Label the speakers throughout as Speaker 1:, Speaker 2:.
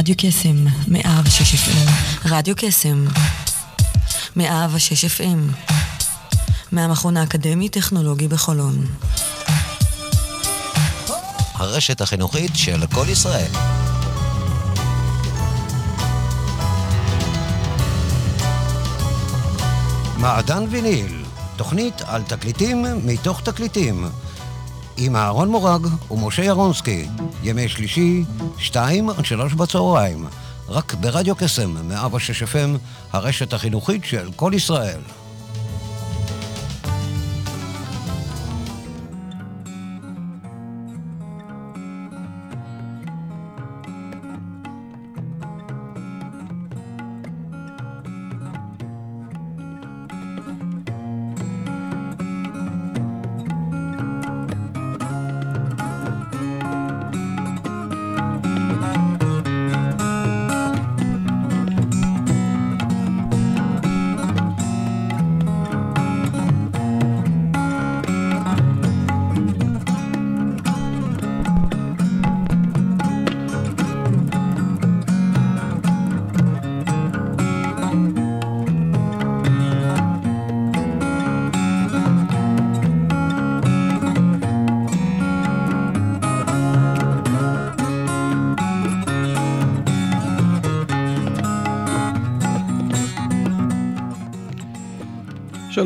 Speaker 1: רדיו קסם, מאה ושש FM. רדיו קסם, מאה ושש FM. מהמכון האקדמי-טכנולוגי בחולון.
Speaker 2: הרשת החינוכית של כל ישראל. מעדן ויניל, תוכנית על תקליטים מתוך תקליטים. עם אהרון מורג ומשה ירונסקי, ימי שלישי, שתיים עד שלוש בצהריים, רק ברדיו קסם, 106 FM, הרשת החינוכית של כל ישראל.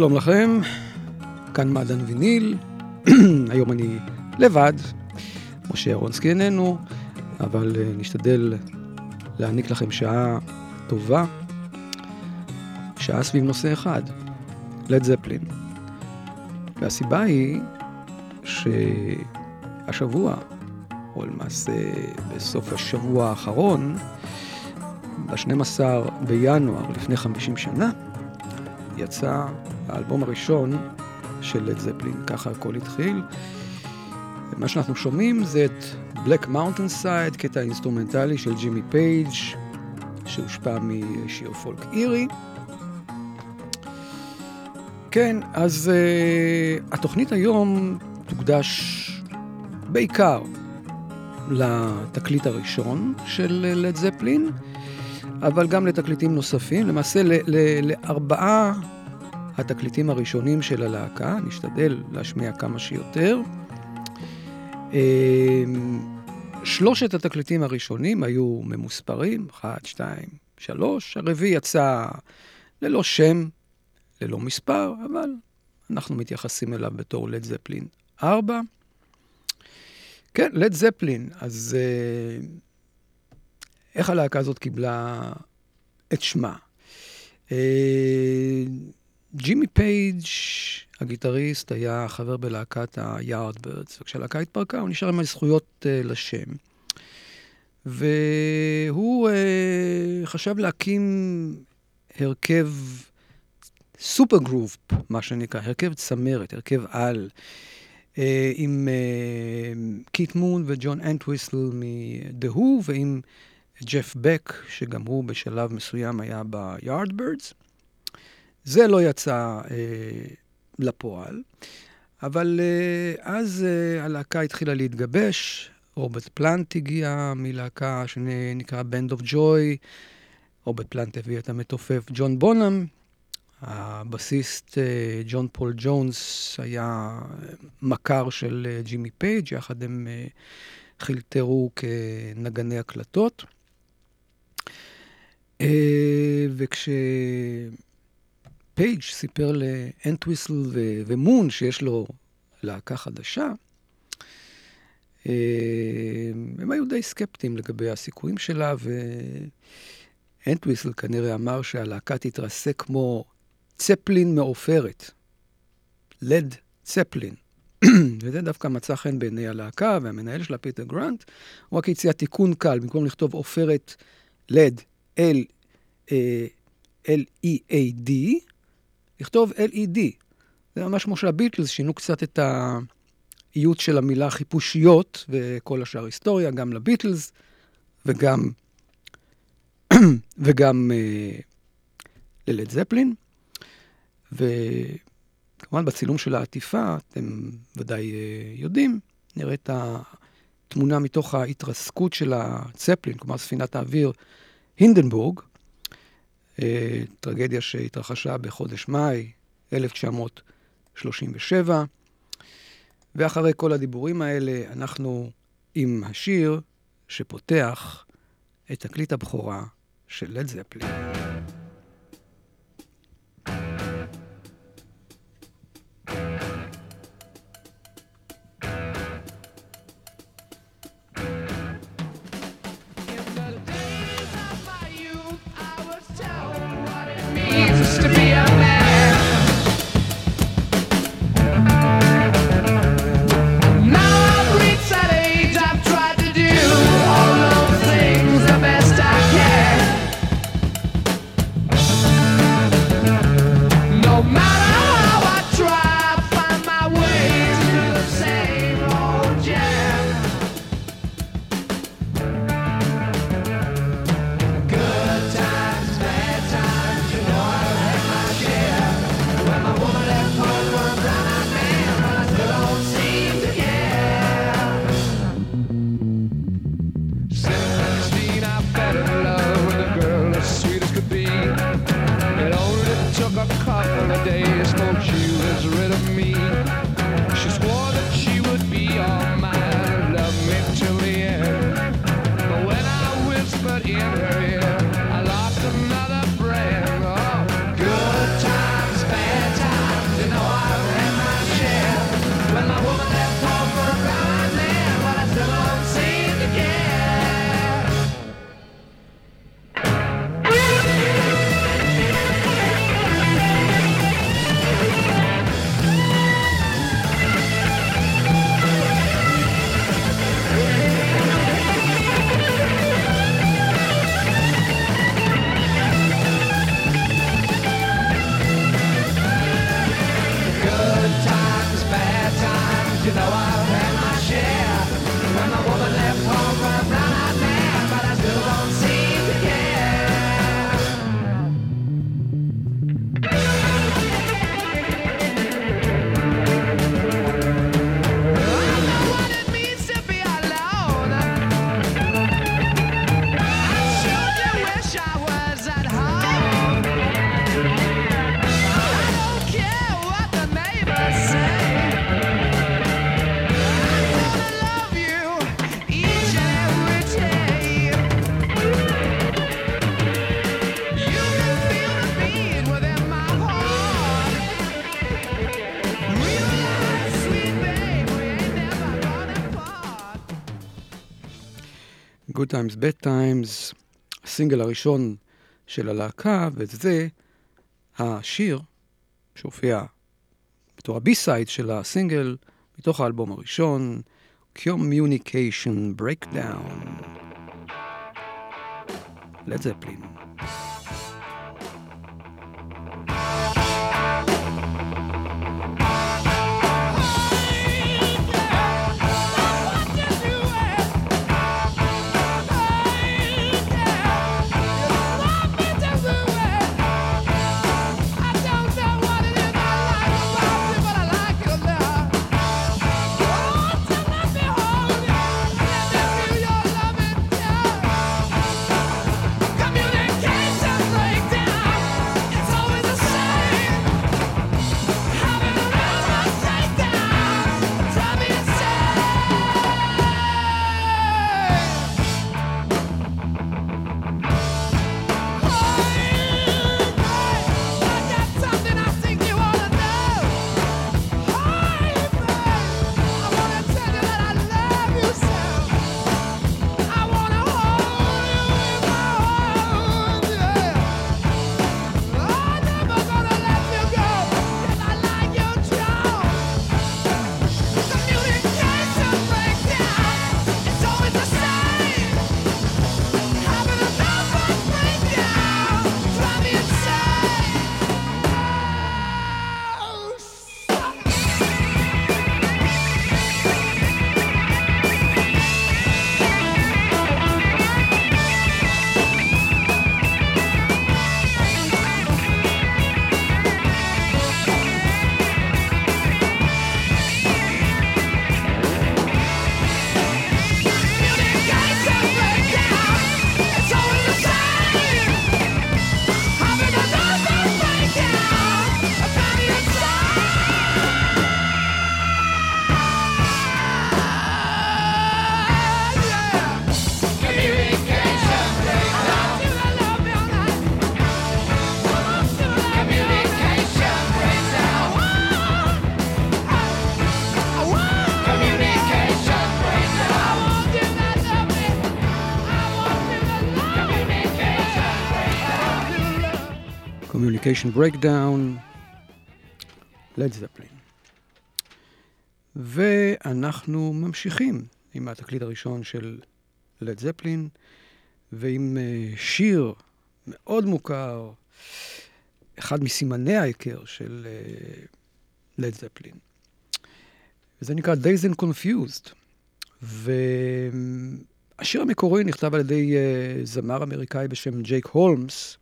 Speaker 3: שלום לכם, כאן מעדן ויניל, היום אני לבד, משה ירונסקי איננו, אבל uh, נשתדל להעניק לכם שעה טובה, שעה סביב נושא אחד, לד זפלין. והסיבה היא שהשבוע, או למעשה בסוף השבוע האחרון, ב-12 בינואר לפני 50 שנה, יצא האלבום הראשון של לד זפלין, ככה הכל התחיל. מה שאנחנו שומעים זה את Black Mountain Side, קטע אינסטרומנטלי של ג'ימי פייג', שהושפע משיר פולק אירי. כן, אז אה, התוכנית היום תוקדש בעיקר לתקליט הראשון של לד זפלין, אבל גם לתקליטים נוספים, למעשה לארבעה התקליטים הראשונים של הלהקה, נשתדל להשמיע כמה שיותר. אמ, שלושת התקליטים הראשונים היו ממוספרים, 1, 2, 3. הרביעי יצא ללא שם, ללא מספר, אבל אנחנו מתייחסים אליו בתור לד זפלין 4. כן, לד זפלין, אז אה, איך הלהקה הזאת קיבלה את שמה? ג'ימי פייג', הגיטריסט, היה חבר בלהקת ה-Yardbirds, וכשהלהקה התפרקה הוא נשאר עם הזכויות uh, לשם. והוא uh, חשב להקים הרכב super group, מה שנקרא, הרכב צמרת, הרכב על, אה, עם אה, קיט מון וג'ון אנטוויסל מ-The Who, ועם ג'ף בק, שגם הוא בשלב מסוים היה ב-Yardbirds. זה לא יצא אה, לפועל, אבל אה, אז אה, הלהקה התחילה להתגבש, רוברט פלנט הגיע מלהקה שנקרא Band of Joy, רוברט פלנט הביא את המתופף ג'ון בונאם, הבסיסט אה, ג'ון פול ג'ונס היה מכר של אה, ג'ימי פייג', יחד הם אה, חלטרו כנגני הקלטות. וכש... פייג' סיפר לאנטוויסל ומון שיש לו להקה חדשה, אה, הם היו די סקפטיים לגבי הסיכויים שלה, ואנטוויסל כנראה אמר שהלהקה תתרסק כמו צפלין מעופרת. לד צפלין. וזה דווקא מצא חן בעיני הלהקה, והמנהל שלה, פיטר גרנט, הוא רק הציע תיקון קל, במקום לכתוב עופרת לד, L-E-A-D, לכתוב LED. זה ממש כמו שהביטלס שינו קצת את האיות של המילה חיפושיות, וכל השאר היסטוריה, גם לביטלס, וגם, וגם uh, ללד זפלין. וכמובן בצילום של העטיפה, אתם ודאי uh, יודעים, נראה את
Speaker 4: תמונה מתוך ההתרסקות של הצפלין, כלומר ספינת האוויר הינדנבורג, אה, טרגדיה שהתרחשה בחודש מאי 1937. ואחרי כל הדיבורים האלה, אנחנו עם השיר שפותח את תקליט הבכורה של לד זפלין. Times, Bad Times, הסינגל הראשון של הלהקה, וזה השיר שהופיע בתור הבי-סייד של הסינגל, מתוך האלבום הראשון, Communication Breakdown. לד זפלין.
Speaker 3: Medication Breakdown, לד זפלין. ואנחנו ממשיכים עם התקליט הראשון של לד זפלין, ועם uh, שיר מאוד מוכר, אחד מסימני ההיכר של לד uh, זפלין. וזה נקרא Days and Confused. והשיר המקורי נכתב על ידי uh, זמר אמריקאי בשם ג'ייק הולמס.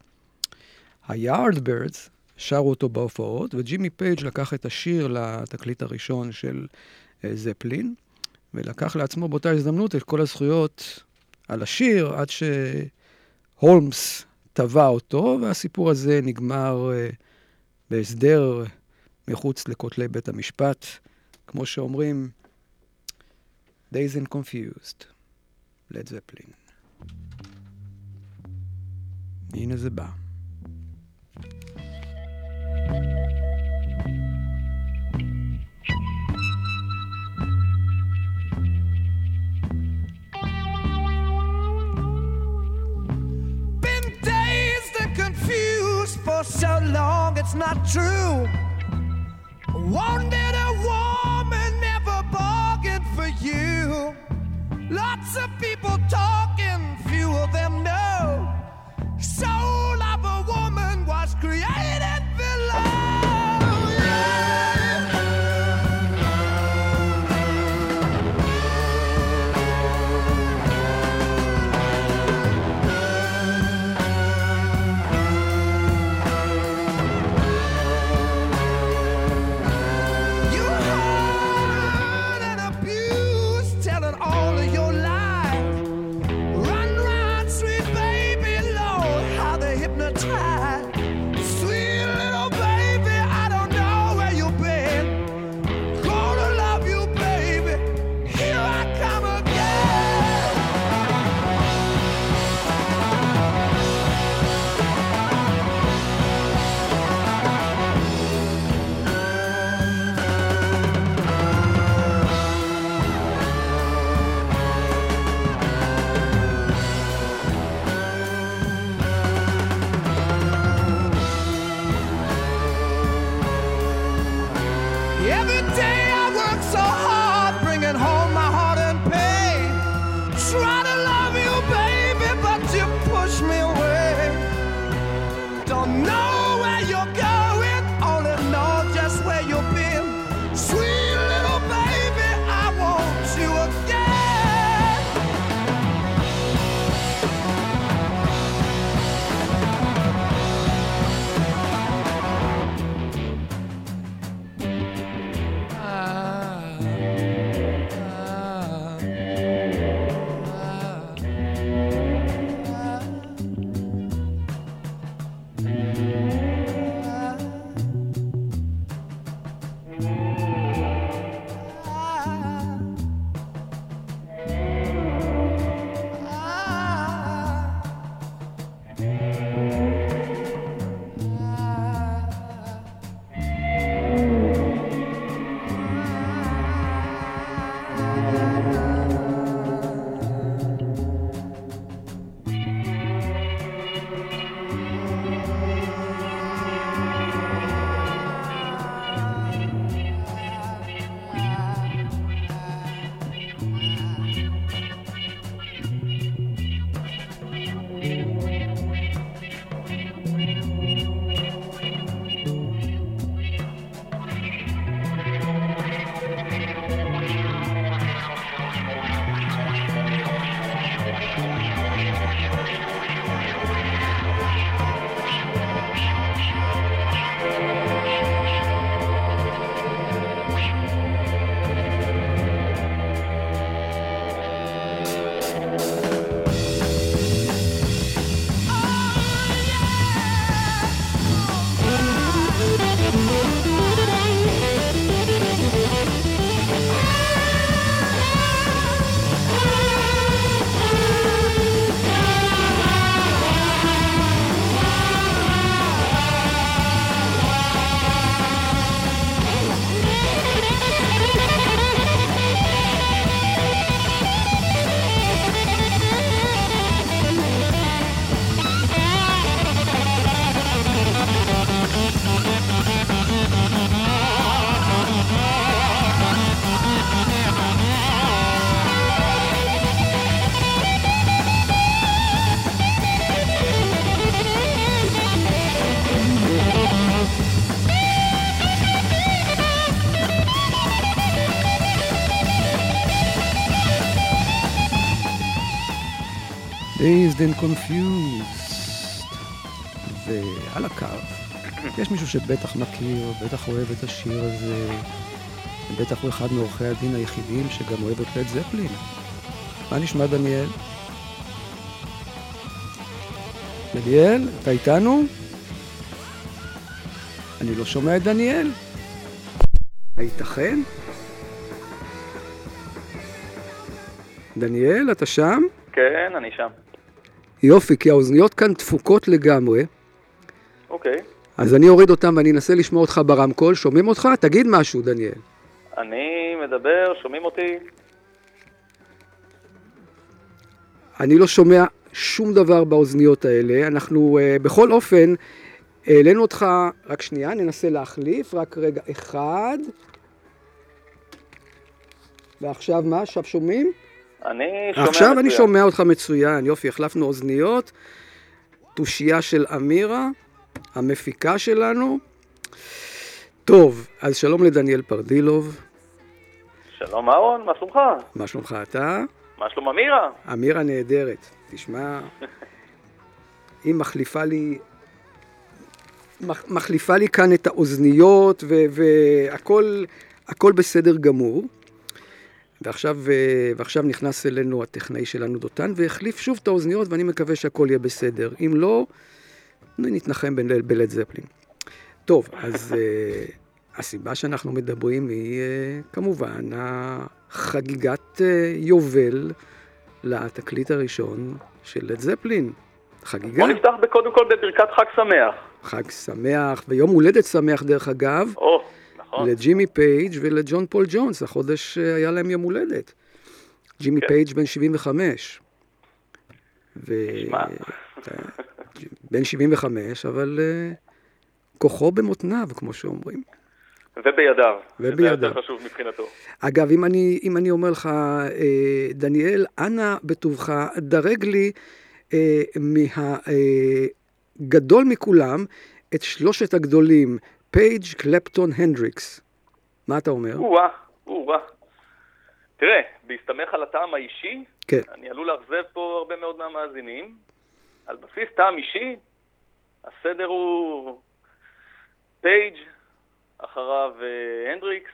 Speaker 3: היארדברדס שרו אותו בהופעות, וג'ימי פייג' לקח את השיר לתקליט הראשון של אה, זפלין, ולקח לעצמו באותה הזדמנות את כל הזכויות על השיר, עד שהולמס טבע אותו, והסיפור הזה נגמר אה, בהסדר מחוץ לכותלי בית המשפט. כמו שאומרים, Days and Confused, לד זפלין. הנה זה בא.
Speaker 4: For so long it's not true. A woman, never bargained for you. Lots of people talking, and
Speaker 3: Confused. ועל הקו, יש מישהו שבטח מכיר, בטח אוהב את השיר הזה, ובטח הוא אחד מעורכי הדין היחידים שגם אוהב את לד זפלין. מה נשמע, דניאל? דניאל, אתה איתנו? אני לא שומע את דניאל. הייתכן? דניאל, אתה שם?
Speaker 5: כן, אני שם.
Speaker 3: יופי, כי האוזניות כאן דפוקות לגמרי,
Speaker 5: אוקיי.
Speaker 3: אז אני אוריד אותם ואני אנסה לשמוע אותך ברמקול. שומעים אותך? תגיד משהו, דניאל.
Speaker 5: אני מדבר, שומעים אותי?
Speaker 3: אני לא שומע שום דבר באוזניות האלה. אנחנו uh, בכל אופן, העלינו אותך, רק שנייה, ננסה להחליף, רק רגע אחד. ועכשיו מה? עכשיו שומעים?
Speaker 5: אני שומע
Speaker 3: עכשיו אני
Speaker 5: מצוין.
Speaker 3: שומע אותך מצוין, יופי, החלפנו אוזניות. תושייה של אמירה, המפיקה שלנו. טוב, אז שלום לדניאל פרדילוב,
Speaker 5: שלום אהרון, מה שלומך?
Speaker 3: מה שלומך אתה?
Speaker 5: מה שלום אמירה?
Speaker 3: אמירה נהדרת. תשמע, היא מחליפה לי... מח- מחליפה לי כאן את האוזניות והכל הכל בסדר גמור. ועכשיו, אה, ועכשיו נכנס אלינו הטכנאי שלנו דותן והחליף שוב את האוזניות ואני מקווה שהכל יהיה בסדר. אם לא, נתנחם בלד זפלין. טוב, אז אה, הסיבה שאנחנו מדברים היא אה, כמובן חגיגת אה, יובל לתקליט הראשון של לד זפלין. חגיגה,
Speaker 5: בוא נפתח קודם כל בברכת חג שמח.
Speaker 3: חג שמח, ויום הולדת שמח דרך אגב,
Speaker 5: או, נכון.
Speaker 3: לג'ימי פייג' ולג'ון פול ג'ונס, החודש אה, היה להם יום הולדת. ג'ימי
Speaker 5: כן.
Speaker 3: פייג' בן 75. ו...
Speaker 5: תשמע.
Speaker 3: בן 75, אבל אה, כוחו במותניו, כמו שאומרים.
Speaker 5: ובידיו.
Speaker 3: ובידיו.
Speaker 5: זה יותר חשוב מבחינתו.
Speaker 3: אגב, אם אני, אם אני אומר לך, אה, דניאל, אנא בטובך, דרג לי אה, מהגדול מכולם את שלושת הגדולים, פייג', קלפטון, הנדריקס. מה אתה אומר?
Speaker 5: או-אה, או-אה. תראה, בהסתמך על הטעם האישי,
Speaker 3: כן.
Speaker 5: אני עלול לאכזב פה הרבה מאוד מהמאזינים. על בסיס טעם אישי, הסדר הוא פייג', אחריו אה, הנדריקס,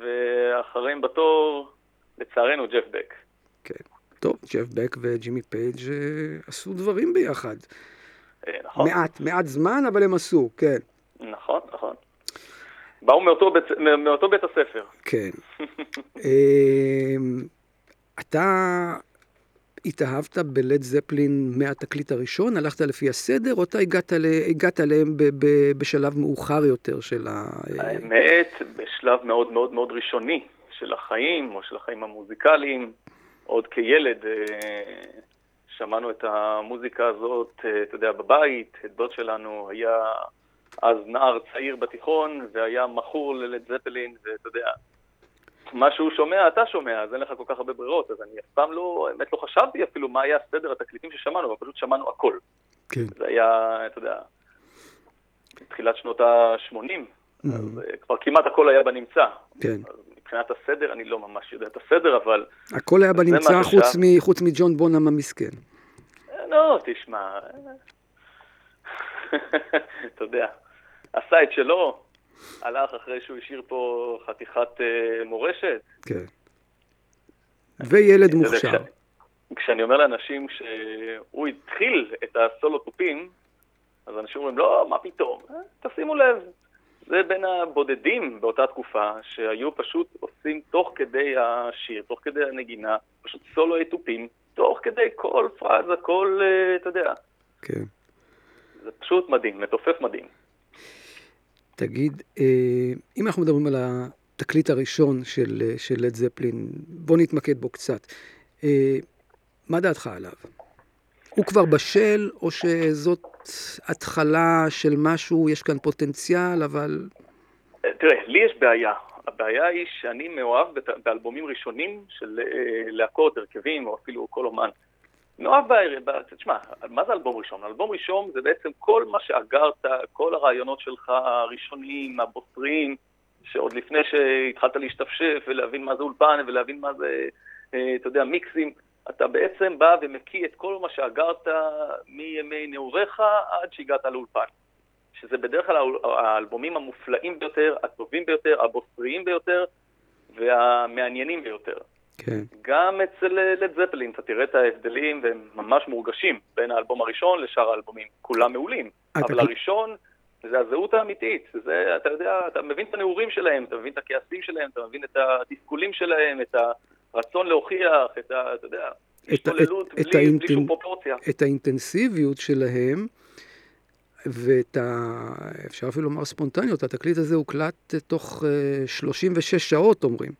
Speaker 5: ואחריהם בתור, לצערנו, ג'ף בק.
Speaker 3: כן. טוב, ג'ף בק וג'ימי פייג' אה, עשו דברים ביחד.
Speaker 5: אה, נכון?
Speaker 3: מעט, מעט זמן, אבל הם עשו, כן.
Speaker 5: נכון, נכון. באו מאותו בית, מאותו בית הספר.
Speaker 3: כן. אמ, אתה התאהבת בלד זפלין מהתקליט הראשון? הלכת לפי הסדר, או אתה הגעת, ל... הגעת אליהם ב... ב... בשלב מאוחר יותר של ה...
Speaker 5: האמת, בשלב מאוד מאוד מאוד ראשוני של החיים, או של החיים המוזיקליים, עוד כילד אה, שמענו את המוזיקה הזאת, אה, אתה יודע, בבית, את דוד שלנו היה אז נער צעיר בתיכון, והיה מכור ללד זפלין, ואתה יודע, מה שהוא שומע, אתה שומע, אז אין לך כל כך הרבה ברירות, אז אני אף פעם לא, האמת לא חשבתי אפילו מה היה סדר התקליטים ששמענו, אבל פשוט שמענו הכל.
Speaker 3: כן.
Speaker 5: זה היה, אתה יודע, בתחילת שנות ה-80, אז אה, כבר כמעט הכל היה בנמצא.
Speaker 3: כן.
Speaker 5: אז מבחינת הסדר, אני לא ממש יודע את הסדר, אבל
Speaker 3: הכל היה בנמצא חוץ. מ... חוץ מג'ון בונאם המסכן.
Speaker 5: אה, לא, תשמע, אתה יודע, עשה את שלו, הלך אחרי שהוא השאיר פה חתיכת אה, מורשת.
Speaker 3: כן. וילד מוכשר.
Speaker 5: כש- כשאני אומר לאנשים שהוא התחיל את הסולו תופים, אז אנשים אומרים, לא, מה פתאום? אה, תשימו לב, זה בין הבודדים באותה תקופה שהיו פשוט עושים תוך כדי השיר, תוך כדי הנגינה, פשוט סולו תופים, תוך כדי כל פרזה, כל, אה, אתה יודע,
Speaker 3: כן.
Speaker 5: זה פשוט מדהים, מתופף מדהים.
Speaker 3: תגיד, אה, אם אנחנו מדברים על התקליט הראשון של, אה, לד זפלין, בוא נתמקד בו קצת. אה, מה דעתך עליו? הוא כבר בשל, או שזאת התחלה של משהו, יש כאן פוטנציאל, אבל...
Speaker 5: אה, תראה, לי יש בעיה. הבעיה היא שאני מאוהב באלבומים ראשונים של להקות, הרכבים, או אפילו כל אומן. מאוהב בערב, ב- תשמע, מה זה אלבום ראשון? אלבום ראשון זה בעצם כל מה שאגרת, כל הרעיונות שלך הראשוניים, הבוסריים, שעוד לפני שהתחלת להשתפשף ולהבין מה זה אולפן ולהבין מה זה, אה, אתה יודע, מיקסים, אתה בעצם בא ומקיא את כל מה שאגרת מימי נעוריך עד שהגעת לאולפן. שזה בדרך כלל האלבומים המופלאים ביותר, הטובים ביותר, הבוסריים ביותר והמעניינים ביותר.
Speaker 3: כן.
Speaker 5: גם אצל לד זפלין אתה תראה את ההבדלים והם ממש מורגשים בין האלבום הראשון לשאר האלבומים. כולם מעולים,
Speaker 3: אתה
Speaker 5: אבל הראשון זה הזהות האמיתית. זה, אתה יודע, אתה מבין את הנעורים שלהם, אתה מבין את הכעסים שלהם, אתה מבין את התסכולים שלהם, את הרצון להוכיח, את ה... אתה יודע, השתוללות בלי,
Speaker 3: האינטנ-
Speaker 5: בלי שום פרופורציה.
Speaker 3: את האינטנסיביות שלהם, ואת ה... אפשר אפילו לומר ספונטניות, התקליט הזה הוקלט אה, תוך אה, 36 שעות, אומרים.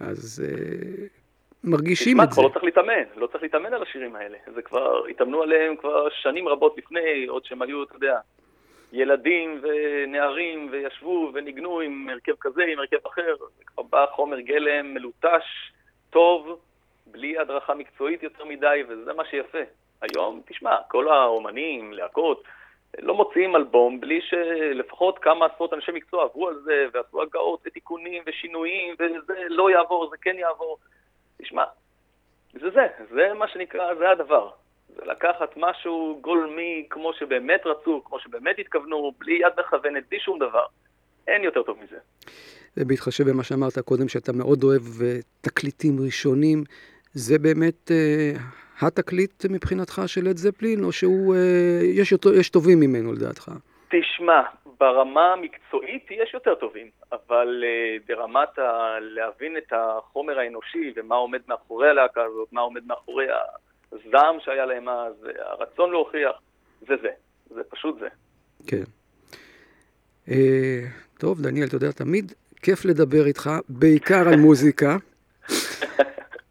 Speaker 3: אז אה, מרגישים
Speaker 5: תשמע,
Speaker 3: את זה.
Speaker 5: כבר לא צריך להתאמן, לא צריך להתאמן על השירים האלה. זה כבר, התאמנו עליהם כבר שנים רבות לפני, עוד שהם היו, אתה יודע, ילדים ונערים, וישבו וניגנו עם הרכב כזה, עם הרכב אחר. זה כבר בא חומר גלם מלוטש, טוב, בלי הדרכה מקצועית יותר מדי, וזה מה שיפה. היום, תשמע, כל האומנים, להקות, לא מוציאים אלבום בלי שלפחות כמה עשרות אנשי מקצוע עברו על זה, ועשו הגאות ותיקונים ושינויים, וזה לא יעבור, זה כן יעבור. תשמע, זה זה, זה מה שנקרא, זה הדבר. זה לקחת משהו גולמי כמו שבאמת רצו, כמו שבאמת התכוונו, בלי יד מכוונת, בלי שום דבר. אין יותר טוב מזה.
Speaker 3: ובהתחשב במה שאמרת קודם, שאתה מאוד אוהב אה, תקליטים ראשונים, זה באמת אה, התקליט מבחינתך של לד זפלין, או שהוא, אה, יש, אותו, יש טובים ממנו לדעתך?
Speaker 5: תשמע, ברמה המקצועית יש יותר טובים, אבל uh, ברמת ה... להבין את החומר האנושי ומה עומד מאחורי הלהקה הזאת, מה עומד מאחורי הזעם שהיה להם אז, הרצון להוכיח, זה זה. זה פשוט זה.
Speaker 3: כן. אה, טוב, דניאל, אתה יודע, תמיד כיף לדבר איתך, בעיקר על מוזיקה.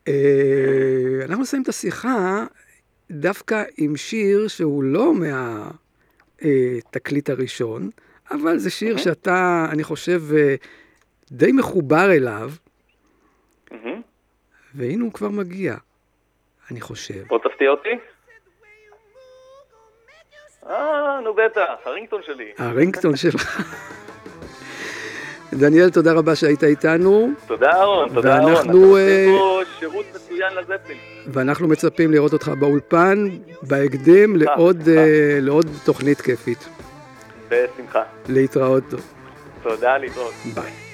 Speaker 3: אה, אנחנו נסיים את השיחה דווקא עם שיר שהוא לא מהתקליט הראשון, אבל זה שיר שאתה, אני חושב, אה, די מחובר אליו. והנה הוא כבר מגיע, אני חושב.
Speaker 5: בוא תפתיע אותי. אה, נו בטח, הרינגטון שלי.
Speaker 3: הרינגטון שלך. דניאל, תודה רבה שהיית איתנו,
Speaker 5: תודה אהרון, תודה אהרון.
Speaker 3: ואנחנו,
Speaker 5: אתה עושה
Speaker 3: אה,
Speaker 5: פה שירות מצוין לזפלין.
Speaker 3: ואנחנו מצפים לראות אותך באולפן בהקדם לעוד,
Speaker 5: בשמחה.
Speaker 3: אה, לעוד תוכנית כיפית.
Speaker 5: בשמחה.
Speaker 3: להתראות.
Speaker 5: תודה, להתראות.
Speaker 3: ביי.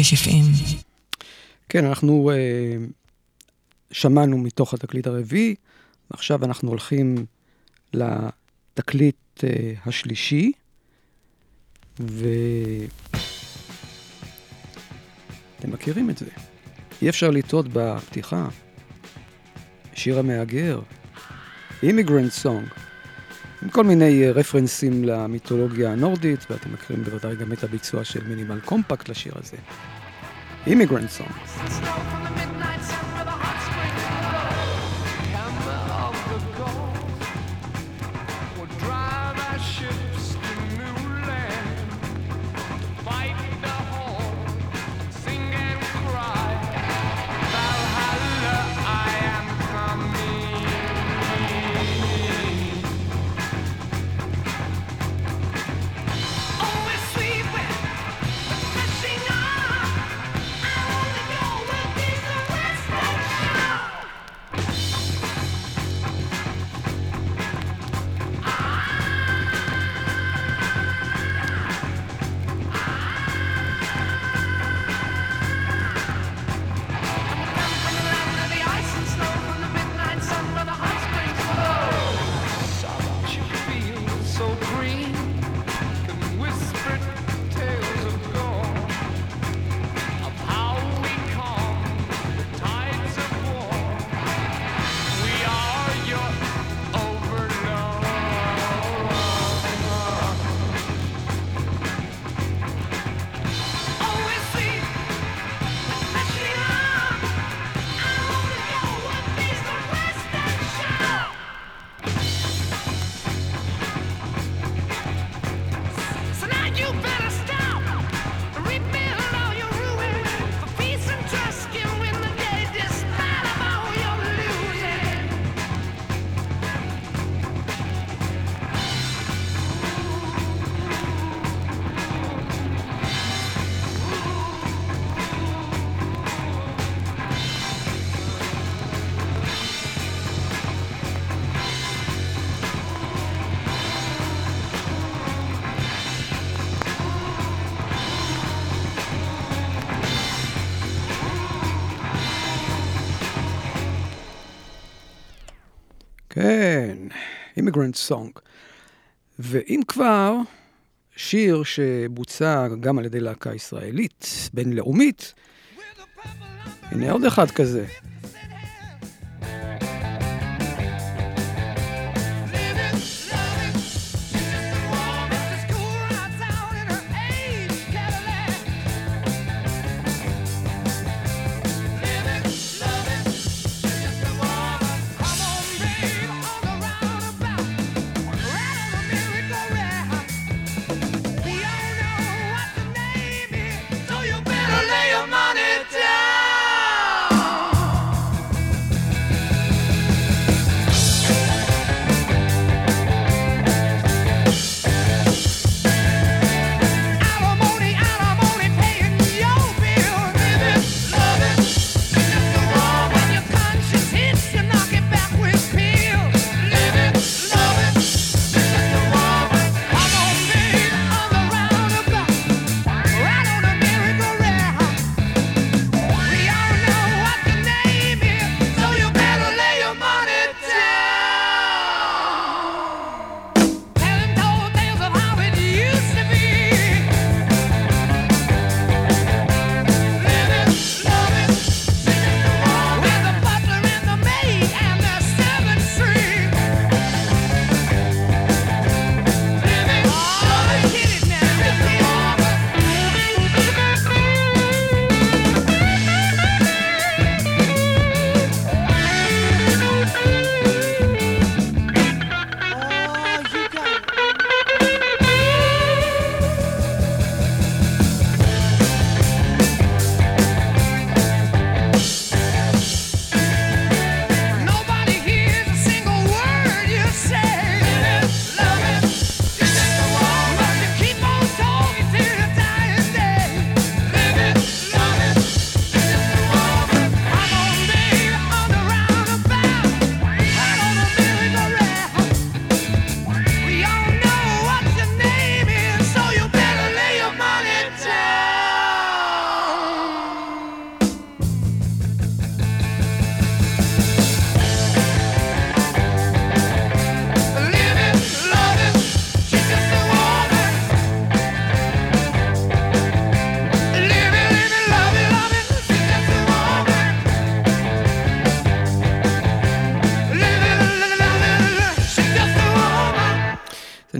Speaker 1: 1970.
Speaker 4: כן, אנחנו אה, שמענו מתוך התקליט הרביעי, ועכשיו אנחנו הולכים לתקליט אה, השלישי, ואתם מכירים את זה. אי אפשר לטעות בפתיחה. שיר המהגר, Immigrant Song. עם כל מיני uh, רפרנסים למיתולוגיה הנורדית, ואתם מכירים בוודאי גם את הביצוע של מינימל קומפקט לשיר הזה. אימיגרנט סונג. אימיגרנט סונג. ואם כבר, שיר שבוצע גם על ידי להקה ישראלית, בינלאומית, הנה עוד אחד כזה.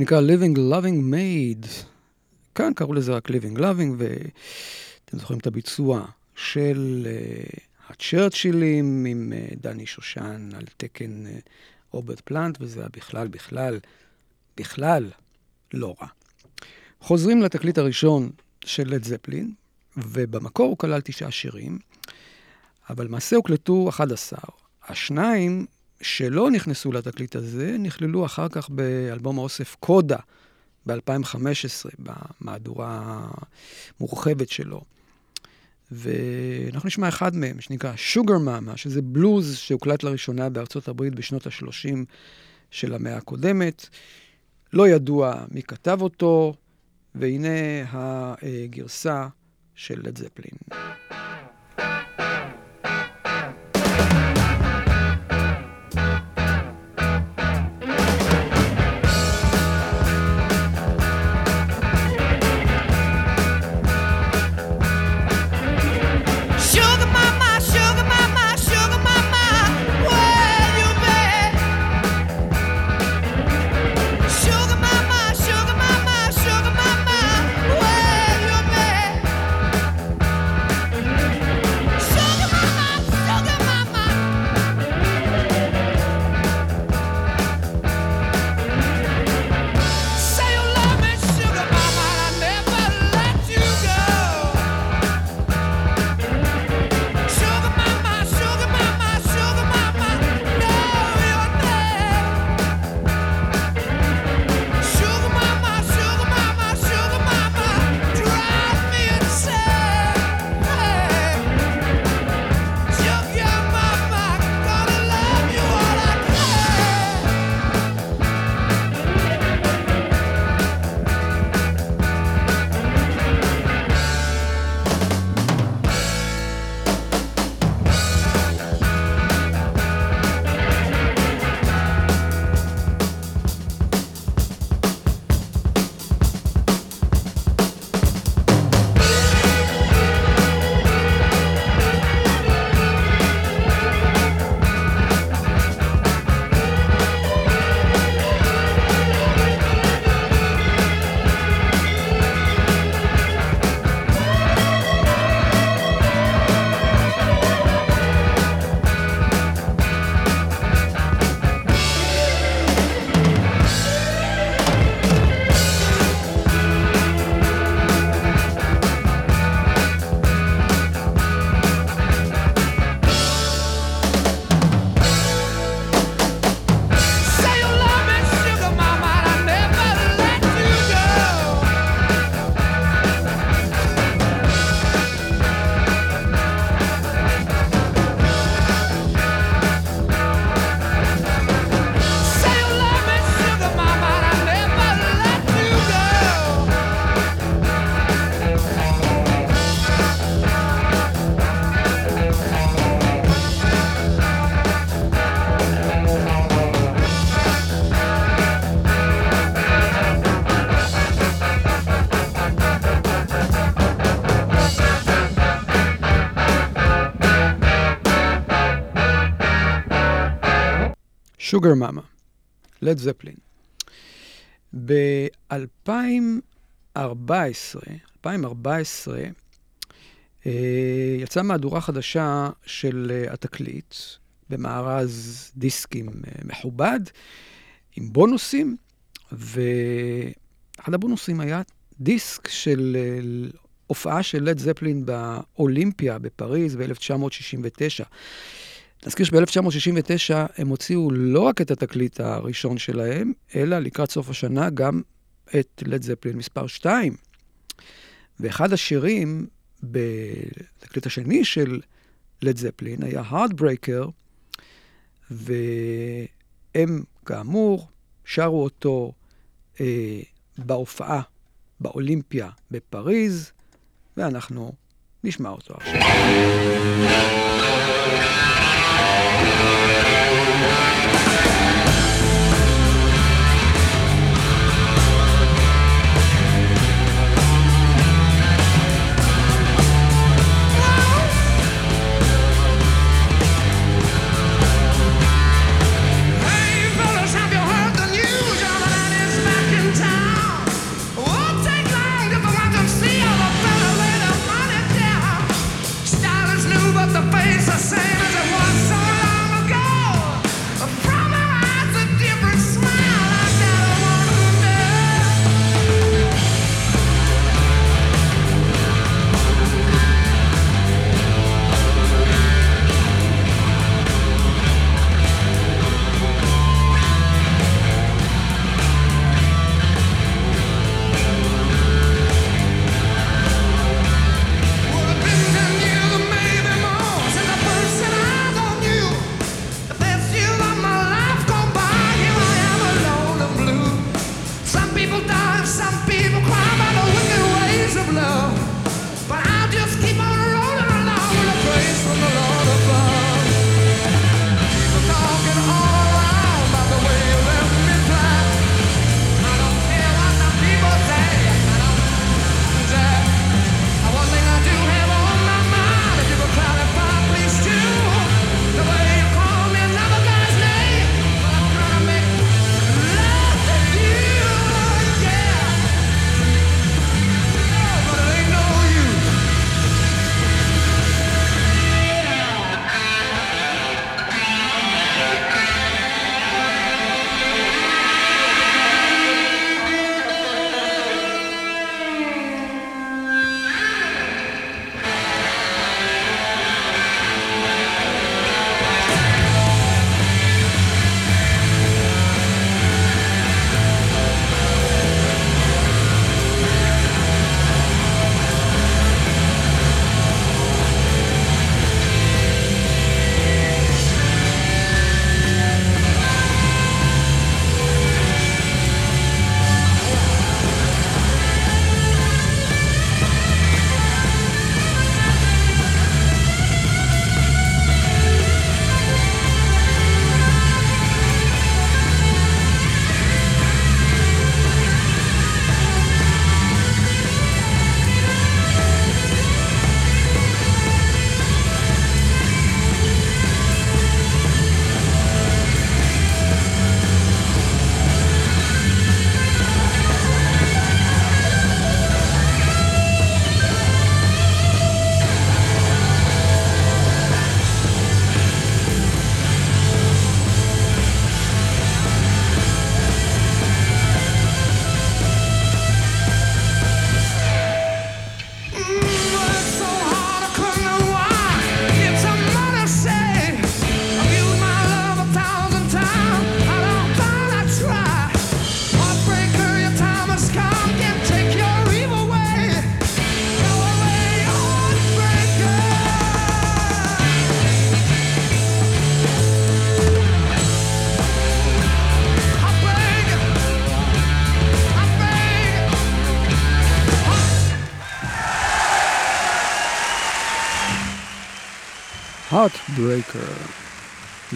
Speaker 3: נקרא Living Loving Made. כאן קראו לזה רק Living Loving, ואתם זוכרים את הביצוע של uh, הצ'רצ'ילים עם uh, דני שושן על תקן uh, רוברט פלנט, וזה היה בכלל, בכלל, בכלל לא רע. חוזרים לתקליט הראשון של לד זפלין, ובמקור הוא כלל תשעה שירים, אבל למעשה הוקלטו 11. השניים שלא נכנסו לתקליט הזה, נכללו אחר כך באלבום האוסף קודה ב-2015, במהדורה המורחבת שלו. ואנחנו נשמע אחד מהם, שנקרא שוגר מאמה, שזה בלוז שהוקלט לראשונה בארצות הברית בשנות ה-30 של המאה הקודמת. לא ידוע מי כתב אותו, והנה הגרסה של לד זפלין. שוגר מאמה, לד זפלין. ב-2014, 2014, אה, יצאה מהדורה חדשה של אה, התקליט במארז דיסקים אה, מכובד, עם בונוסים, ואחד הבונוסים היה דיסק של אה, הופעה של לד זפלין באולימפיה בפריז ב-1969. נזכיר שב-1969 הם הוציאו לא רק את התקליט הראשון שלהם, אלא לקראת סוף השנה גם את לד זפלין מספר 2. ואחד השירים בתקליט השני של לד זפלין היה Heartbreaker, והם כאמור שרו אותו אה, בהופעה באולימפיה בפריז, ואנחנו נשמע אותו עכשיו.
Speaker 4: Yeah.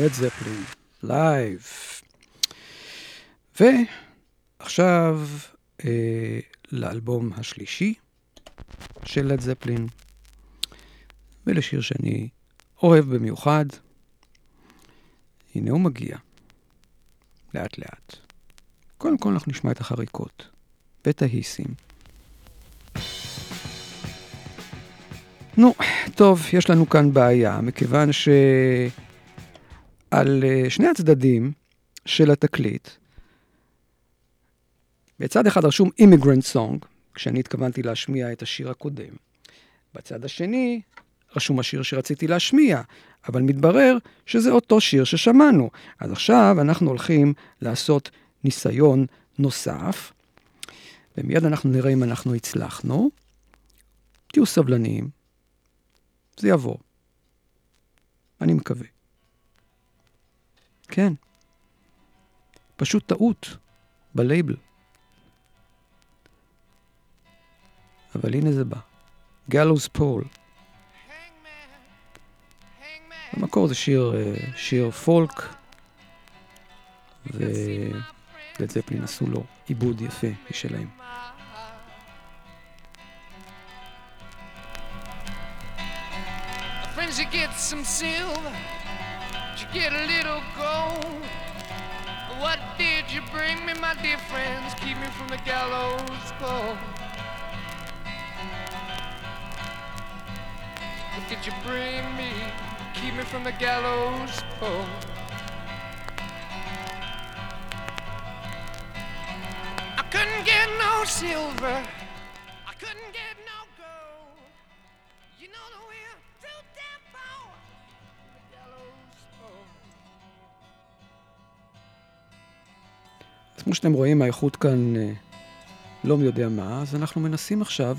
Speaker 3: לד זפלין, לייב. ועכשיו אה, לאלבום השלישי של לד זפלין, ולשיר שאני אוהב במיוחד. הנה הוא מגיע, לאט לאט. קודם כל אנחנו נשמע את החריקות, ואת ההיסים. נו, טוב, יש לנו כאן בעיה, מכיוון שעל אה, שני הצדדים של התקליט, בצד אחד רשום Immigrant Song, כשאני התכוונתי להשמיע את השיר הקודם. בצד השני רשום השיר שרציתי להשמיע, אבל מתברר שזה אותו שיר ששמענו. אז עכשיו אנחנו הולכים לעשות ניסיון נוסף, ומיד אנחנו נראה אם אנחנו הצלחנו. תהיו סבלניים, זה יבוא. אני מקווה. כן. פשוט טעות בלייבל. אבל הנה זה בא. גלוז פול. במקור זה שיר, אה, שיר פולק, ולד זפלין עשו לו עיבוד יפה משלהם.
Speaker 6: Friends, you get some silver, you get a little gold? What did you bring me, my dear friends? Keep me from the gallows pole.
Speaker 4: What did you bring me? Keep me from the gallows pole. I couldn't get no silver.
Speaker 3: כמו שאתם רואים, האיכות כאן אה, לא מי יודע מה, אז אנחנו מנסים עכשיו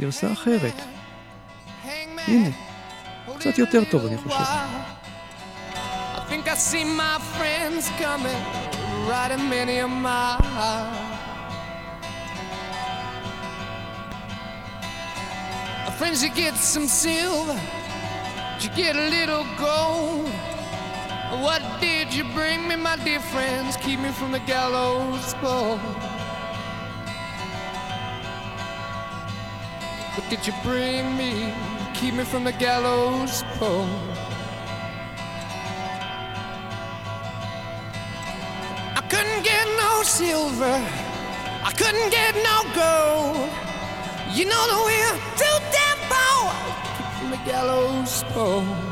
Speaker 3: גרסה אחרת. הנה, קצת יותר טוב, אני חושב.
Speaker 4: Friends, you get some silver, you get a little gold. What did you bring me, my dear friends? Keep me from the gallows pole. What did you bring me? Keep me from the gallows pole. I couldn't get no silver. I couldn't get no gold. You know that we're too damn poor. Keep from the gallows pole.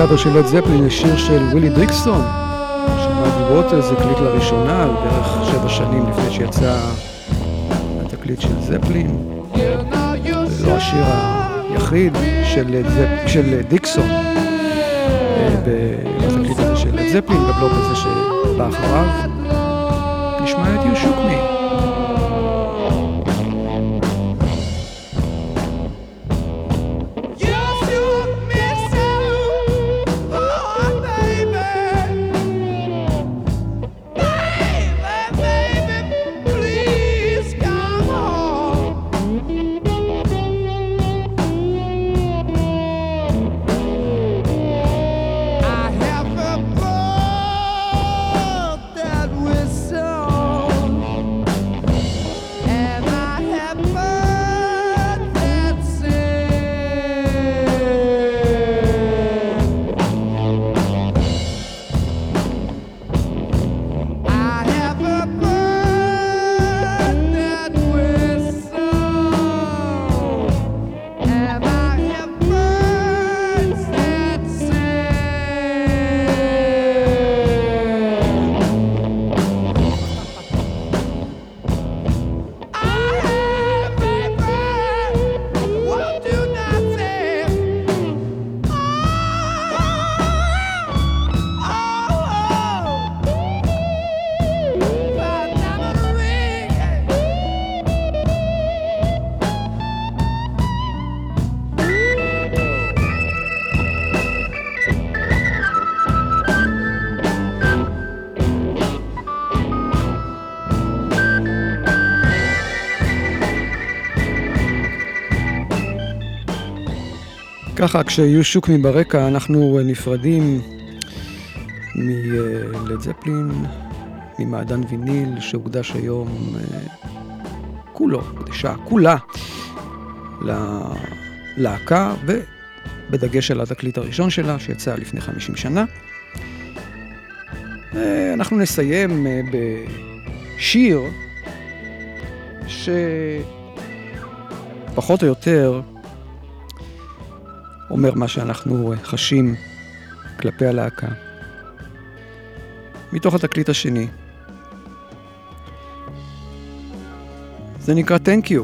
Speaker 3: קאבר של לד זפלין לשיר של ווילי דיקסון, שמאדי ווטרס הקליט לראשונה, בערך שבע שנים לפני שיצא התקליט של זפלין. זה לא השיר היחיד של, זפ... של דיקסון אה, בתקליט הזה של לד זפלין, גם לא בזה שבא אחריו. נשמע את You Shook ככה, כשיהיו שוקמי ברקע, אנחנו אה, נפרדים מלד זפלין, ממעדן ויניל, שהוקדש היום אה, כולו, הוקדשה כולה ללהקה, ובדגש על התקליט הראשון שלה, שיצא לפני 50 שנה. אה, אנחנו נסיים אה, בשיר שפחות או יותר אומר מה שאנחנו חשים כלפי הלהקה. מתוך התקליט השני. זה נקרא Thank You.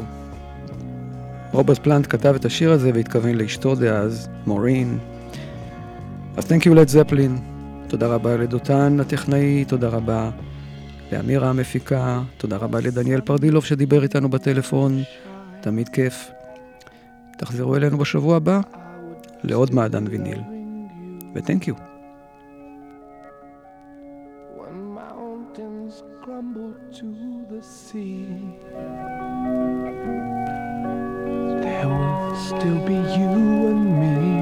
Speaker 3: רוברט פלנט כתב את השיר הזה והתכוון לאשתו דאז, מורין. אז Thank You לד זפלין. תודה רבה לדותן הטכנאי, תודה רבה לאמירה המפיקה, תודה רבה לדניאל פרדילוב שדיבר איתנו בטלפון, תמיד כיף. תחזרו אלינו בשבוע הבא לעוד מעדן ויניל. ו-Thank you.
Speaker 4: When mountains crumble to the sea, there will still be you and me.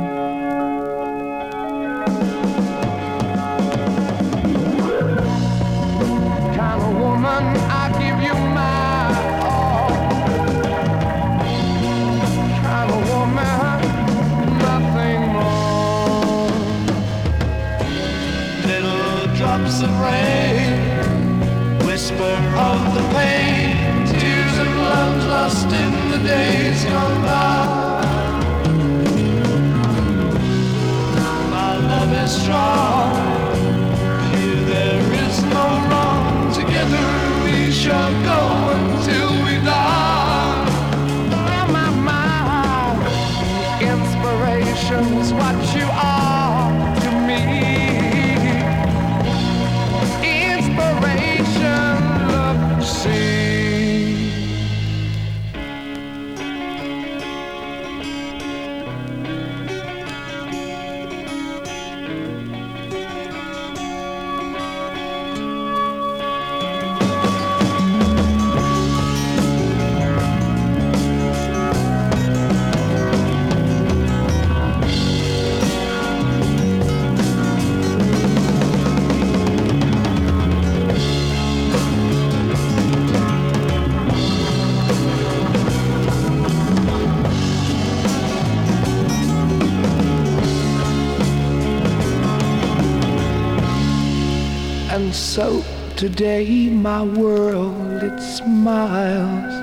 Speaker 4: Today my world it smiles.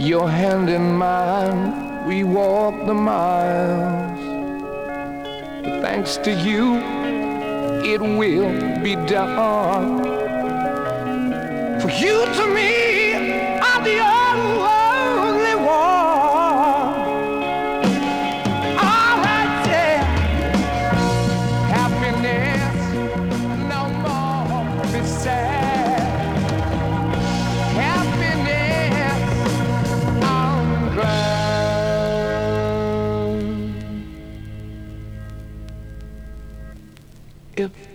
Speaker 4: Your hand in mine, we walk the miles. But thanks to you, it will be done. For you to me are the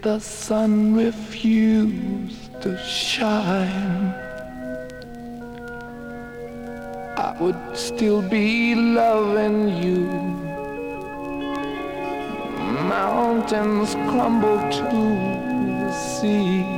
Speaker 4: the sun refused to shine. I would still be loving you. Mountains crumble to the sea.